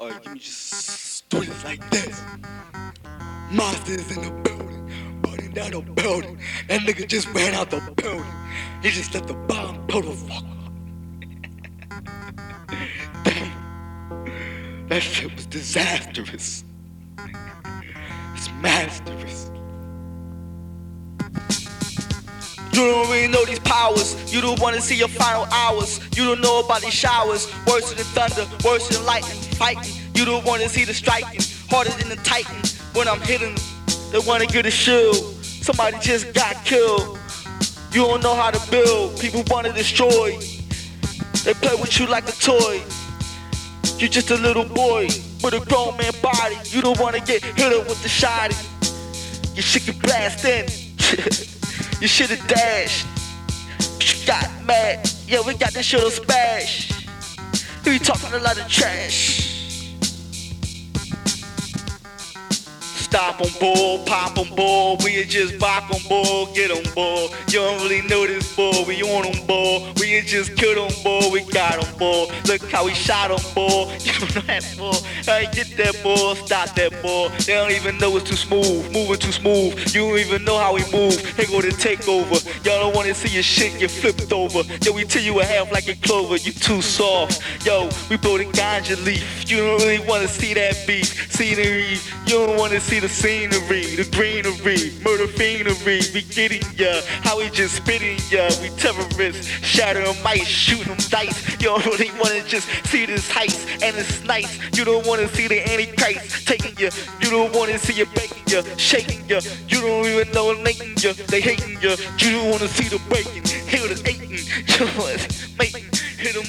Alright, give me just do this like this. Monsters in the building, burning down the building. That nigga just ran out the building. He just let the bomb blow the fuck up. Damn. That shit was disastrous. It's masterous. You don't really know these powers. You don't wanna see your final hours. You don't know about these showers. Worse than thunder, worse than lightning. Fighting. You don't wanna see the striking. Harder than the titan. When I'm hitting, they wanna get a shield. Somebody just got killed. You don't know how to build. People wanna destroy. They play with you like a toy. You're just a little boy with a grown man body. You don't wanna get hit up with the shotty. Your shit can blast in. you should have dashed. Got mad. Yeah, we got that shit on smash. You talking a lot of trash. Stop on board, pop on board, we just rock on board, get on board. You don't really know this boy, we on on board. We just killed on board, we got on board. Look how we shot on board. You don't know that boy. Hey, get that boy, stop that boy. They don't even know it's too smooth, moving too smooth. You don't even know how we move. They go to take over. Y'all don't wanna see your shit get flipped over. Yo, we tell you a half like a clover, you too soft. Yo, we blow the ganja leaf. You don't really wanna see that beef. Scenery, you don't wanna see the scenery, the greenery, murder fiendry. We getting ya, how we just spitting ya. We terrorists, shattering mice, shooting dice. You don't really wanna just see this heist, and it's nice. You don't wanna see the Antichrist taking ya. You don't wanna see ya baking ya, shaking ya. You don't even know it making ya. They hating ya. You don't wanna see the breaking, hear the hating. You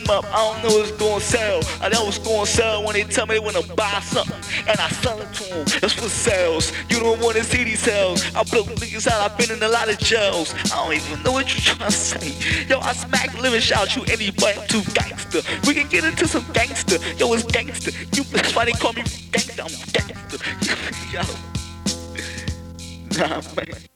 up, I don't know what's gonna sell. I know what's gonna sell when they tell me they wanna buy something, and I sell it to them. That's what sells. You don't wanna see these sales. I blow niggas out, I've been in a lot of jails. I don't even know what you trying to say. Yo, I smack living shout you anybody, I'm too gangster. We can get into some gangster. Yo, it's gangster. You, that's why they call me gangster. I'm gangster. Yo. Nah, man.